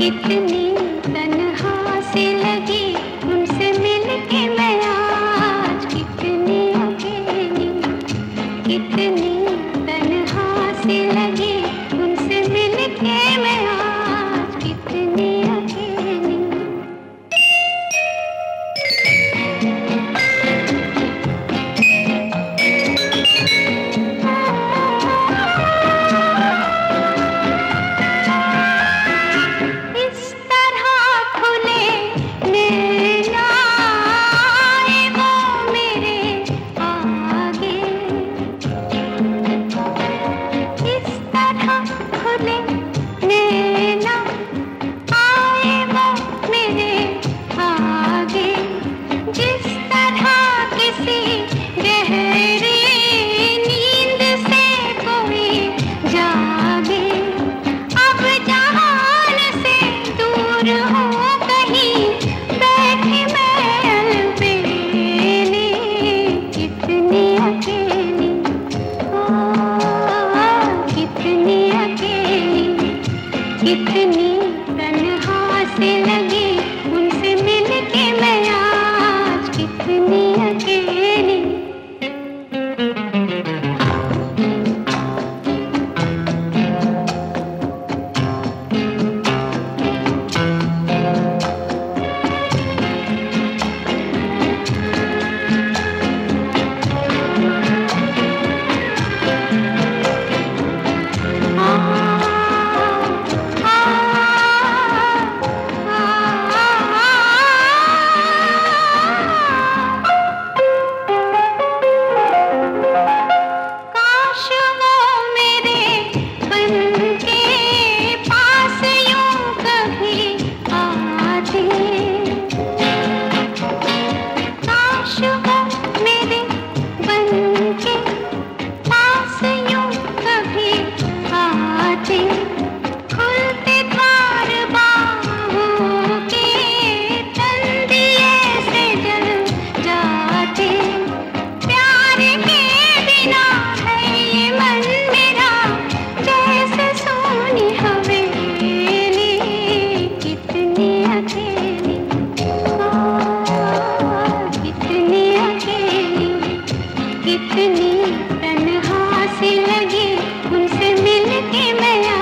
कितनी कितनी तन्हा से लगी कितनी तन्हा सी लगी। उनसे मिलके मैं